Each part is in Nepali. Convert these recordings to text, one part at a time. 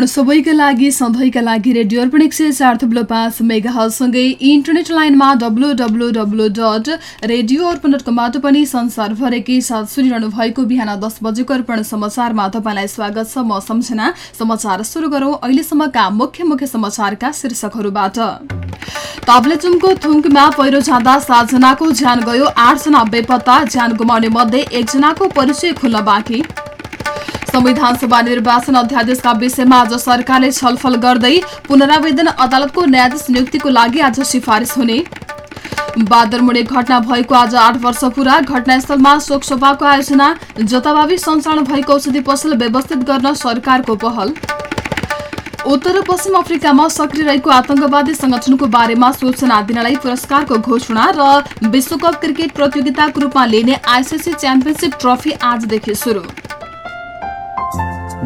अर्पण सबैका लागि सधैँका लागि रेडियो अर्पण एक सय चार थुप्लो पाँच मेगासँगै इन्टरनेट लाइनमा W W W dot radio Arpan dot कमबाट पनि संसारभरेकै साथ सुनिरहनु भएको बिहान दस बजेको अर्पण समाचारमा तपाईँलाई स्वागत छ। म सम्झना। समाचार सुरु गरौँ अहिलेसम्मका मुख्य मुख्य समाचारका शीर्षकहरूबाट। ताप्लेजुङको थुङ्कमा पहिरो जाँदा सातजनाको ज्यान गयो आठजना बेपत्ता ज्यान गुमाउने मध्ये एकजनाको परिचय खुल्न बाँकी। संविधान सभा निर्वाचन अध्यादेशका विषयमा आज सरकारले छलफल गर्दै पुनरावेदन अदालतको न्यायाधीश नियुक्तिको लागि आज सिफारिस हुने बादरमुडे घटना भएको आज आठ वर्ष पुरा घटनास्थलमा शोकसभाको आयोजना जताभावी सञ्चालन भएको औषधि पसल व्यवस्थित गर्न सरकारको पहल उत्तर पश्चिम अफ्रिकामा सक्रिय रहेको आतंकवादी संगठनको बारेमा सूचना दिनलाई पुरस्कारको घोषणा र विश्वकप क्रिकेट प्रतियोगिताको रूपमा लिने आइसिसी च्याम्पियनसिप ट्रफी आजदेखि सुरु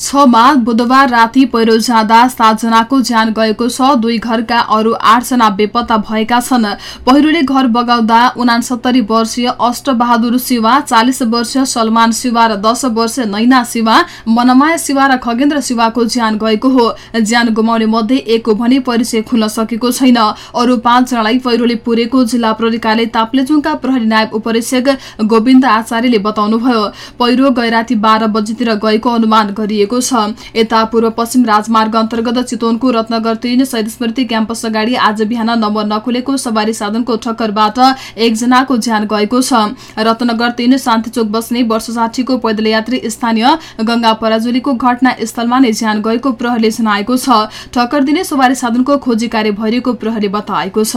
छमा बुधबार राति पहिरो जाँदा सातजनाको ज्यान गएको छ। दुई घरका अरू आठजना बेपत्ता भएका छन्। पहिरोले घर बगाउँदा उनासत्तरी वर्षीय अष्टबहादुर शिवा चालिस वर्षीय सलमान शिवा र दस वर्षीय नैना शिवा मनमाया शिवा र खगेन्द्र शिवाको ज्यान गएको हो। ज्यान गुमाउने मध्ये एकको भने परिचय खुल्न सकेको छैन। अरू पाँचजनालाई पहिरोले पुरेको जिल्ला प्रहरी ताप्लेजुङका प्रहरी नायब उपरीक्षक गोविन्द आचार्यले बताउनुभयो। पहिरो गैराती बाह्र बजीतिर गएको अनुमान गरिएको गरिएको छ। यता पूर्व पश्चिम राजमार्ग अन्तर्गत चितवनको रत्नगर तीन शहीद स्मृति क्याम्पस अगाडि आज बिहान नम्बर नखुलेको सवारी साधनको ठक्करबाट एकजनाको ज्यान गएको छ। रत्नगर तीन शान्तिचोक बस्ने वर्ष साठीको पैदल यात्री स्थानीय गंगा पराजुलीको घटना स्थलमा नै ज्यान गएको प्रहरीले जनाएको छ। ठक्कर दिने सवारी साधनको खोजी कार्य भइरहेको प्रहरीले बताएको छ।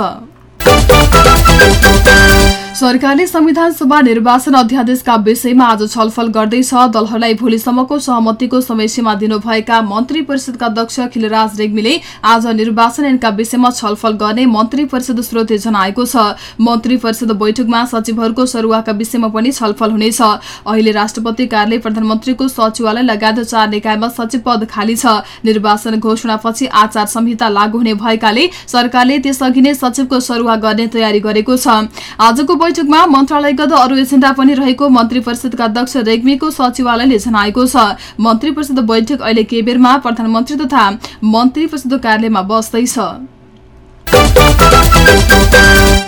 सरकारले संविधान सभा निर्वाचन अध्यादेशका विषयमा आज छलफल गर्दैछ। दलहरूलाई भोलिसम्मको सहमतिको समयसीमा दिनुभएका मन्त्री परिषदका अध्यक्ष खिलराज रेग्मीले आज निर्वाचन ऐनका विषयमा छलफल गर्ने मन्त्री परिषद स्रोतले जनाएको छ। मन्त्री परिषद बैठकमा सचिवहरूको सरुवाका विषयमा पनि छलफल हुनेछ। अहिले राष्ट्रपति कार्यालय प्रधानमन्त्रीको सचिवालय लगायत चार निकायमा सचिव पद खाली छ। निर्वाचन घोषणापछि आचार संहिता लागू हुने भएकाले सरकारले त्यसअघि नै सचिवको सरुवा गर्ने तयारी गरेको छ। बैठकमा मन्त्रालयगत अरू एजेन्डा पनि रहेको मन्त्री परिषदका अध्यक्ष रेग्मीको सचिवालयले जनाएको छ। मन्त्री परिषद बैठक अहिले केबेरमा प्रधानमन्त्री तथा मन्त्री परिषद कार्यालयमा बस्दैछ।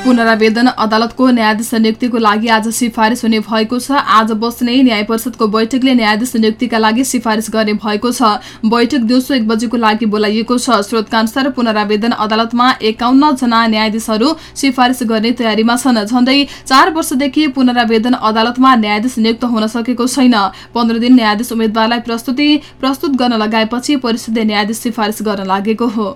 पुनरावेदन अदालतको न्यायाधीश नियुक्तिको लागि आज सिफारिस हुने भएको छ। आज बस्ने न्याय परिषदको बैठकले न्यायाधीश नियुक्तिका लागि सिफारिस गर्ने भएको छ। बैठक दिउँसो एक बजेको लागि बोलाइएको छ। स्रोतका अनुसार पुनरावेदन अदालतमा एकाउन्न जना न्यायाधीशहरू सिफारिस गर्ने तयारीमा छन्। झण्डै चार वर्षदेखि पुनरावेदन अदालतमा न्यायाधीश नियुक्त हुन सकेको छैन। पन्ध्र दिन न्यायाधीश उम्मेद्वारलाई प्रस्तुति प्रस्तुत गर्न लगाएपछि परिषदले न्यायाधीश सिफारिस गर्न लागेको हो।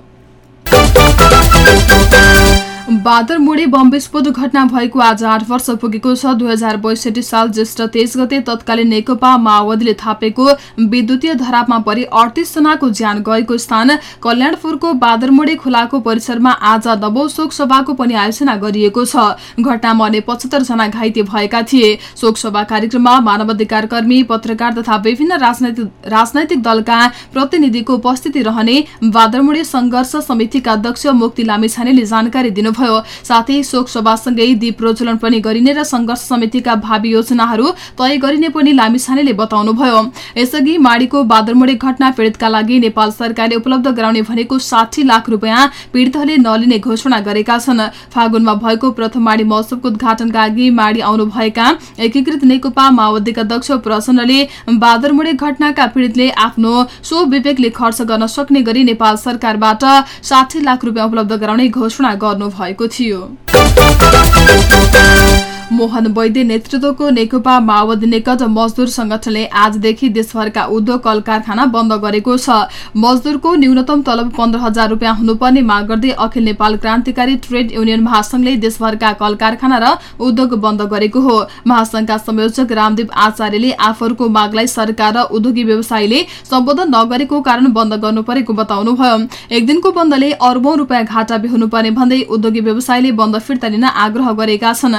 बादरमुडे बम विस्फोट घटना भएको आज आठ वर्ष पुगेको छ। दुई हजार बैसठी साल ज्येष्ठ तेइस गते तत्कालीन नेकपा माओवादीले थापेको विद्युतीय धरापमा परि अडतिस जनाको ज्यान गएको स्थान कल्याणपुरको बादरमुडे खोलाको परिसरमा आज नवौ शोक सभाको पनि आयोजना गरिएको छ। घटनामा अन्य पचहत्तर जना घाइते भएका थिए। शोक सभा कार्यक्रममा मानवाधिकार कर्मी पत्रकार तथा विभिन्न राजनैतिक दलका प्रतिनिधिको उपस्थिति रहने बादरमुडे संघर्ष समितिका अध्यक्ष मुक्ति लामिछानेले जानकारी दिनुभयो। गर्नुभयो साथै शोक सभासँगै दीप प्रज्वलन पनि गरिने र संघर्ष समितिका भावी योजनाहरू तय गरिने पनि लामिछानेले बताउनुभयो। यसअघि माडीको बादरमुडे घटना पीड़ितका लागि नेपाल सरकारले उपलब्ध गराउने भनेको साठी लाख रुपियाँ पीड़ितहरूले नलिने घोषणा गरेका छन्। फागुनमा भएको प्रथम माडी महोत्सवको उद्घाटनका अघि माडी आउनुभएका एकीकृत नेकपा माओवादीका अध्यक्ष प्रसन्नले बादरमुडे घटनाका पीड़ितले आफ्नो सो विवेकले खर्च गर्न सक्ने गरी नेपाल सरकारबाट साठी लाख रुपियाँ उपलब्ध गराउने घोषणा गर्नुभयो। भएको थियो। मोहन वैद्य नेतृत्वको नेकपा माओवादी निकट मजदुर संगठनले आजदेखि देशभरका उद्योग कल कारखाना बन्द गरेको छ। मजदुरको न्यूनतम तलब पन्ध्र हजार रुपियाँ हुनुपर्ने माग गर्दै अखिल नेपाल क्रान्तिकारी ट्रेड युनियन महासंघले देशभरका कल कारखाना र उद्योग बन्द गरेको हो। महासंघका संयोजक रामदेव आचार्यले आफूहरूको मागलाई सरकार र उद्योगी व्यवसायीले सम्बोधन नगरेको कारण बन्द गर्नु परेको बताउनुभयो। एक दिनको बन्दले अर्बौं रुपियाँ घाटा बेहोर्नुपर्ने भन्दै उद्योगी व्यवसायीले बन्द फिर्ता लिन आग्रह गरेका छन्।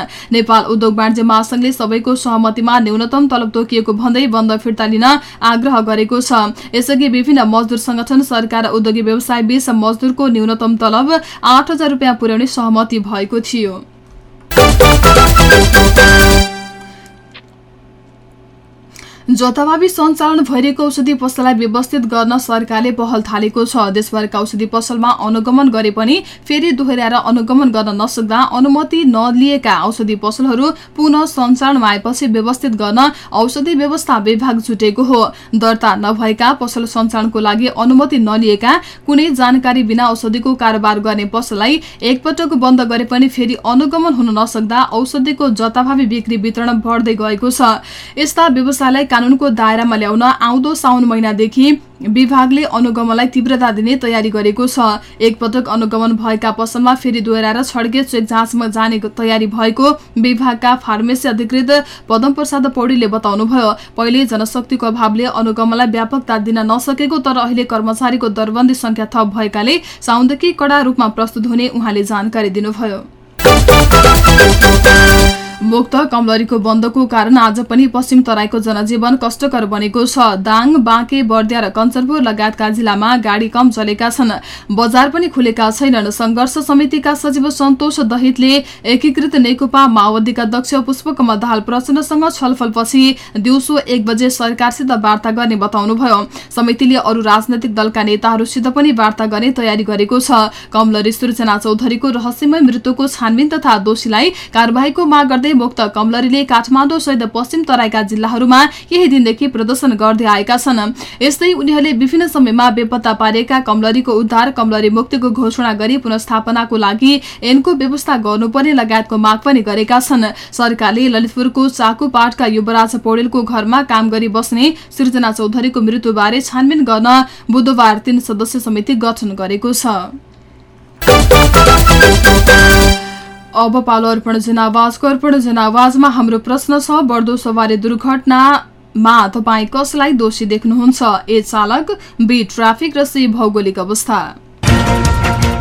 नेपाल उद्योग वाणिज्य महासंघले सबैको सहमतिमा न्यूनतम तलब तोकिएको भन्दै बन्द फिर्ता लिन आग्रह गरेको छ। यसअघि विभिन्न मजदुर संगठन सरकार र उद्योगी व्यवसाय बीच मजदुरको न्यूनतम तलब आठ हजार रुपियाँ पुर्याउने सहमति भएको थियो। जथाभावी सञ्चालन भइरहेको औषधि पसललाई व्यवस्थित गर्न सरकारले पहल थालेको छ। देशभरका औषधि पसलमा अनुगमन गरे पनि फेरि दोहोऱ्याएर अनुगमन गर्न नसक्दा अनुमति नलिएका औषधि पसलहरू पुनः सञ्चालनमा आएपछि व्यवस्थित गर्न औषधि व्यवस्था विभाग जुटेको हो। दर्ता नभएका पसल सञ्चालनको लागि अनुमति नलिएका कुनै जानकारी बिना औषधिको कारोबार गर्ने पसललाई एकपटक बन्द गरे पनि फेरि अनुगमन हुन नसक्दा औषधिको जथाभावी बिक्री वितरण बढ्दै गएको छ। यस्ता व्यवसायलाई कानूनको दायरामा ल्याउन आउँदो साउन महिनादेखि विभागले अनुगमनलाई तीव्रता दिने तयारी गरेको छ। एकपटक अनुगमन भएका पसलमा फेरि दोहोऱ्याएर छड्के चेक जाँचमा जाने तयारी भएको विभागका फार्मेसी अधिकृत पदम प्रसाद पौडीले बताउनुभयो। पहिले जनशक्तिको अभावले अनुगमनलाई व्यापकता दिन नसकेको तर अहिले कर्मचारीको दरबन्दी संख्या थप भएकाले साउनदेखि कडा रूपमा प्रस्तुत हुने उहाँले जानकारी दिनुभयो। मुक्त कमलरीको बन्दको कारण आज पनि पश्चिम तराईको जनजीवन कष्टकर बनेको छ। दाङ बाँके बर्दिया र कञ्चनपुर लगायतका जिल्लामा गाडी कम चलेका छन्। बजार पनि खुलेका छैनन्। संघर्ष समितिका सचिव सन्तोष दहितले एकीकृत नेकपा माओवादीका अध्यक्ष पुष्पकमल दाहाल प्रचण्डसँग छलफलपछि दिउँसो एक बजे सरकारसित वार्ता गर्ने बताउनुभयो। समितिले अरू राजनैतिक दलका नेताहरूसित पनि वार्ता गर्ने तयारी गरेको छ। कमलरी सृजना चौधरीको रहस्यमय मृत्युको छानबिन तथा दोषीलाई कार्यवाहीको माग गर्दै गर्दै मुक्त कमलरीले काठमाडौँ सहित पश्चिम तराईका जिल्लाहरूमा केही दिनदेखि प्रदर्शन गर्दै आएका छन्। यस्तै उनीहरूले विभिन्न समयमा बेपत्ता पारेका कमलरीको उद्धार कमलरी मुक्तिको घोषणा गरी पुनस्थापनाको लागि एनको व्यवस्था गर्नुपर्ने लगायतको माग पनि गरेका छन्। सरकारले ललितपुरको चाकुपाटका युवराज पौडेलको घरमा काम गरी बस्ने सृजना चौधरीको मृत्युबारे छानबिन गर्न बुधबार तीन सदस्य समिति गठन गरेको छ। अब पालो अर्पण जनावाजको अर्पण जनावाजमा हाम्रो प्रश्न छ बढ्दो सवारी दुर्घटनामा तपाईँ कसलाई दोषी देख्नुहुन्छ? ए चालक बी ट्राफिक र सी भौगोलिक अवस्था।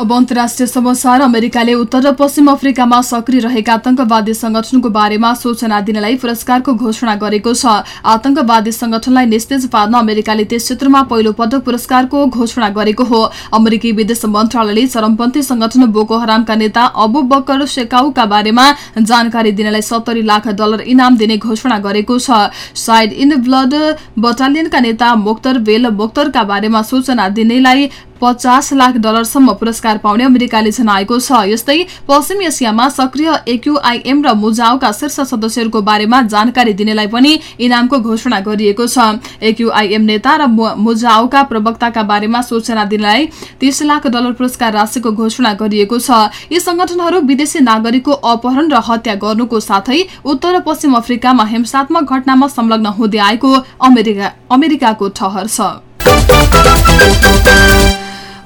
अब अन्तर्राष्ट्रिय समाचार अमेरिकाले उत्तर र पश्चिम अफ्रिकामा सक्रिय रहेका आतंकवादी संगठनको बारेमा सूचना दिनलाई पुरस्कारको घोषणा गरेको छ। आतंकवादी संगठनलाई निस्तेज पार्न अमेरिकाले त्यस क्षेत्रमा पहिलो पटक पुरस्कारको घोषणा गरेको हो। अमेरिकी विदेश मन्त्रालयले चरमपन्थी संगठन बोको हरामका नेता अबु बकर शेकाउका बारेमा जानकारी दिनलाई सत्तरी लाख डलर इनाम दिने घोषणा गरेको छ। साइड इन ब्लड बटालियनका नेता मोक्तर बेल मोक्तरका बारेमा सूचना दिनेलाई पचास लाख डलरसम्म पुरस्कार पाउने अमेरिकाले जनाएको छ। यस्तै पश्चिम एसियामा सक्रिय एक्युआइएम र मुजाओका शीर्ष सदस्यहरूको बारेमा जानकारी दिनेलाई पनि इनामको घोषणा गरिएको छ। एक्युआइएम नेता र मुजाओका प्रवक्ताका बारेमा सूचना दिनलाई तीस लाख डलर पुरस्कार राशिको घोषणा गरिएको छ। यी संगठनहरू विदेशी नागरिकको अपहरण र हत्या गर्नुको साथै उत्तर पश्चिम अफ्रिकामा हिंसात्मक घटनामा संलग्न हुँदै आएको अमेरिका अमेरिकाको ठहर छ।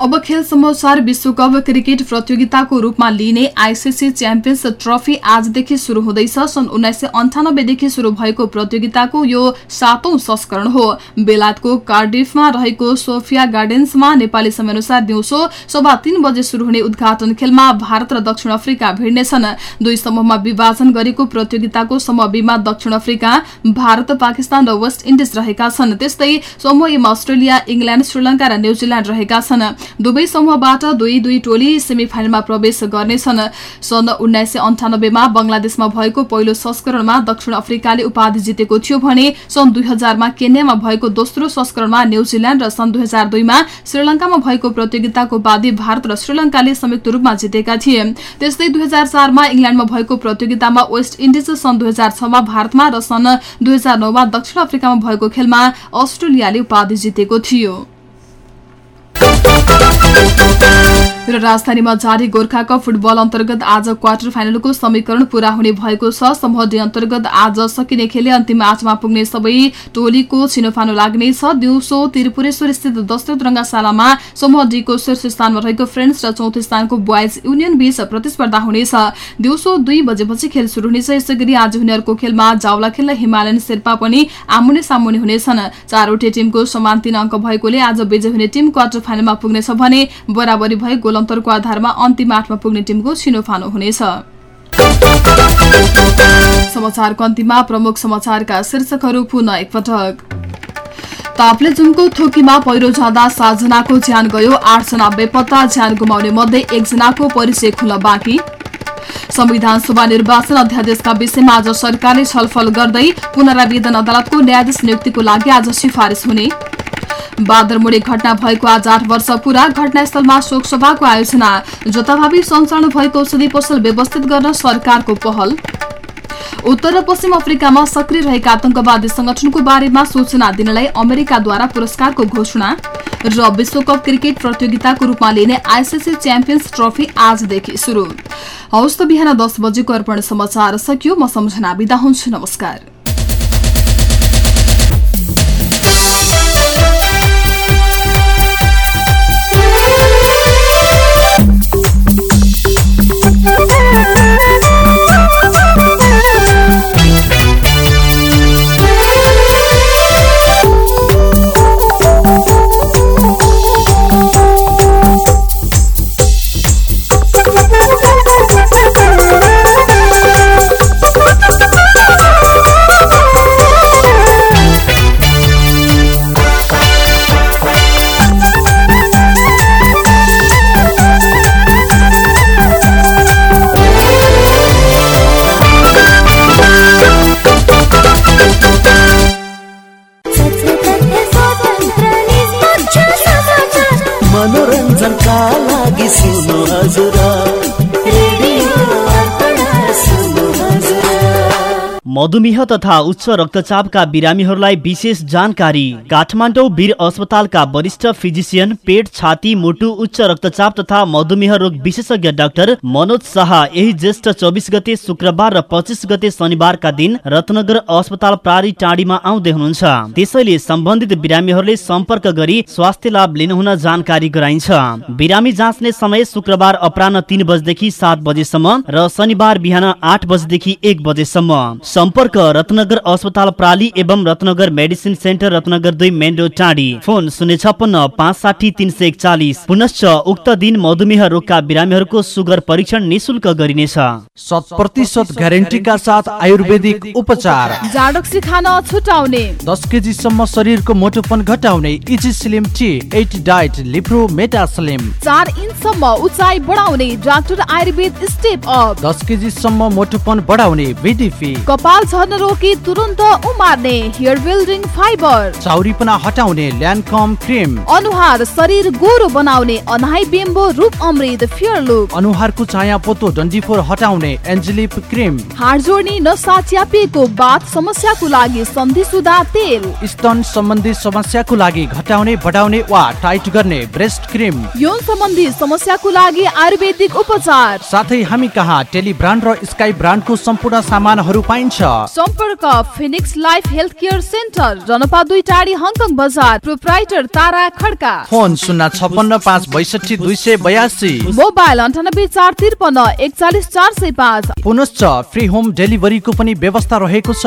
अब खेल समाचार विश्वकप क्रिकेट प्रतियोगिताको रूपमा लिइने आइसिसी च्याम्पियन्स ट्रफी आजदेखि शुरू हुँदैछ। सन् उन्नाइस सय अन्ठानब्बेदेखि शुरू भएको प्रतियोगिताको यो सातौं संस्करण हो। बेलायतको कार्डिफमा रहेको सोफिया गार्डेन्समा नेपाली समयअनुसार दिउँसो सभा तीन बजे शुरू हुने उद्घाटन खेलमा भारत र दक्षिण अफ्रिका भिड्नेछन्। दुई समूहमा विभाजन गरेको प्रतियोगिताको समूह दक्षिण अफ्रिका भारत पाकिस्तान र वेस्ट इन्डिज रहेका छन्। त्यस्तै समूह एमा अस्ट्रेलिया इङ्ल्याण्ड श्रीलङ्का र न्यूजील्याण्ड रहेका छन्। दुवै समूहबाट दुई दुई टोली सेमी फाइनलमा प्रवेश गर्नेछन्। सन् उन्नाइस सय अन्ठानब्बेमा बंगलादेशमा भएको पहिलो संस्करणमा दक्षिण अफ्रिकाले उपाधि जितेको थियो भने सन् दुई हजारमा केन्यामा भएको दोस्रो संस्करणमा न्यूजील्याण्ड र सन् दुई हजार दुईमा श्रीलङ्कामा भएको प्रतियोगिताको उपाधि भारत र श्रीलङ्काले संयुक्त रूपमा जितेका थिए। त्यस्तै दुई हजार चारमा इङ्ल्याण्डमा भएको प्रतियोगितामा वेस्ट इन्डिज सन् दुई हजार छमा भारतमा र सन् दुई हजार नौमा दक्षिण अफ्रिकामा भएको खेलमा अस्ट्रेलियाले उपाधि जितेको थियो। thank र राजधानीमा जारी गोर्खा कप फुटबल अन्तर्गत आज क्वार्टर फाइनलको समीकरण पूरा हुने भएको छ। समूह डी अन्तर्गत आज सकिने खेलले अन्तिम आठमा पुग्ने सबै टोलीको छिनोफानो लाग्नेछ दिउँसो त्रिपुरेश्वर स्थित दशरथ रंगाशालामा समूह डीको शीर्ष स्थानमा रहेको फ्रेन्ड्स र चौथो स्थानको बोइज युनियन बीच प्रतिस्पर्धा हुनेछ दिउँसो दुई बजेपछि खेल शुरू हुनेछ। यसै गरी आज हुनेहरूको खेलमा जावला खेल र हिमालयन शेर्पा पनि आमुने सामुने हुनेछन्। चारवटै टिमको समान तीन अङ्क भएकोले आज विजय हुने टिम क्वार्टर फाइनलमा पुग्नेछ भने बराबरी भए अन्तरको आधारमा अन्तिम आठमा पुग्ने टिमको छिनोफानो हुनेछ। समाचारको अन्तिममा प्रमुख समाचारका शीर्षकहरू पुनः एकपटक। थोकीमा पहिरो जाँदा सातजनाको ज्यान गयो आठजना बेपत्ता ज्यान गुमाउने मध्ये एकजनाको परिचय खुल्न बाँकी। संविधान सभा निर्वाचन अध्यादेशका विषयमा आज सरकारले छलफल गर्दै पुनरावेदन अदालतको न्यायाधीश नियुक्तिको लागि आज सिफारिस हुने। बादरमुडे घटना भएको आज आठ वर्ष पूरा घटनास्थलमा शोकसभाको आयोजना। जताभावी सञ्चालन भएको औषधि पसल व्यवस्थित गर्न सरकारको पहल। उत्तर र पश्चिम अफ्रिकामा सक्रिय रहेका आतंकवादी संगठनको बारेमा सूचना दिनलाई अमेरिकाद्वारा पुरस्कारको घोषणा र विश्वकप क्रिकेट प्रतियोगिताको रूपमा लिने आइसिसी च्याम्पियन्स ट्रफी आजदेखि शुरू हौस् त बिहान दस बजेको अर्पण समाचार सकियो म सम्झना बिदा हुन्छु नमस्कार। लागि सुन्नु हजुर। मधुमेह तथा उच्च रक्तचापका बिरामीहरूलाई विशेष जानकारी। काठमाडौँ वीर अस्पतालका वरिष्ठ फिजिसियन पेट छाती मुटु उच्च रक्तचाप तथा मधुमेह रोग विशेषज्ञ डाक्टर मनोज शाह यही ज्येष्ठ चौबिस गते शुक्रबार र पच्चिस गते शनिबारका दिन रत्नगर अस्पताल प्रारी टाँडीमा आउँदै हुनुहुन्छ। त्यसैले सम्बन्धित बिरामीहरूले सम्पर्क गरी स्वास्थ्य लाभ लिनुहुन जानकारी गराइन्छ। बिरामी जाँच्ने समय शुक्रबार अपराह तीन बजेदेखि सात बजेसम्म र शनिबार बिहान आठ बजेदेखि एक बजेसम्म। सम्पर्क रत्नगर अस्पताल प्राली एवं रत्नगर मेडिसिन सेन्टर रत्नगर दुई मेन रोड टाँडी फोन शून्य छप्पन्न पाँच साठी तिन सय एकचालिस। पुनश्च उक्त दिन मधुमेह रोगका बिरामीहरूको सुगर परीक्षण निशुल्क गरिनेछ। शत प्रतिशत ग्यारेन्टीका साथ आयुर्वेदिक उपचार। जाडक्सी खान छुटाउने। दस केजीसम्म शरीरको मोटोपन घटाउने easy slim tea at diet लिप्रो मेटा स्लिम। चार इन्चसम्म उचाइ बढाउने डाक्टर आयुर्वेद स्टेप अप। दस केजीसम्म मोटोपन बढाउने बिडिपी कपाल झर्न रोकी तुरन्त उमार्ने हेयर बिल्डिङ फाइबर चाउरीपना हटाउने ल्यान्डकम क्रिम। अनुहार शरीर गोरो बनाउने अनाइ बिम्बो रूप अमृत फेयर लुक अनुहारको चाया पोतो डन्डीफोर हटाउने एन्जेलिप क्रिम। हाड जोड्ने नसा च्यापिएको बाथ समस्याको लागि सन्धि सुधा तेल। स्तन सम्बन्धी समस्याको लागि घटाउने बढाउने वा टाइट गर्ने ब्रेस्ट क्रिम। यौन सम्बन्धी समस्याको लागि आयुर्वेदिक उपचार। साथै हामी कहाँ टेली ब्रान्ड र स्काई ब्रान्डको सम्पूर्ण सामानहरू पाइन्छ। सम्पर्क Phoenix life health care centre जनपा दुई टाढी हङकङ बजार प्रोप्राइटर तारा खड्का। फोन शून्य छप्पन्न पाँच बैसठी दुई सय बयासी। मोबाइल अन्ठानब्बे चार त्रिपन्न एकचालिस चार सय पाँच। पुनश्च फ्री होम डेलिभरीको पनि व्यवस्था रहेको छ।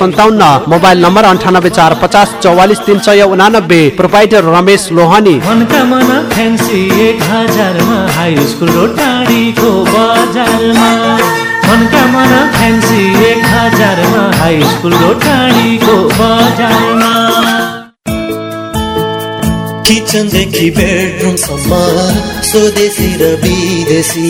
सन्ताउन्न मोबाइल नम्बर अन्ठानब्बे चार पचास चौवालिस तिन सय उनानब्बे प्रोपाइटर रमेश लोहानी। किचनदेखि बेडरुमसम्म स्वदेशी र विदेशी।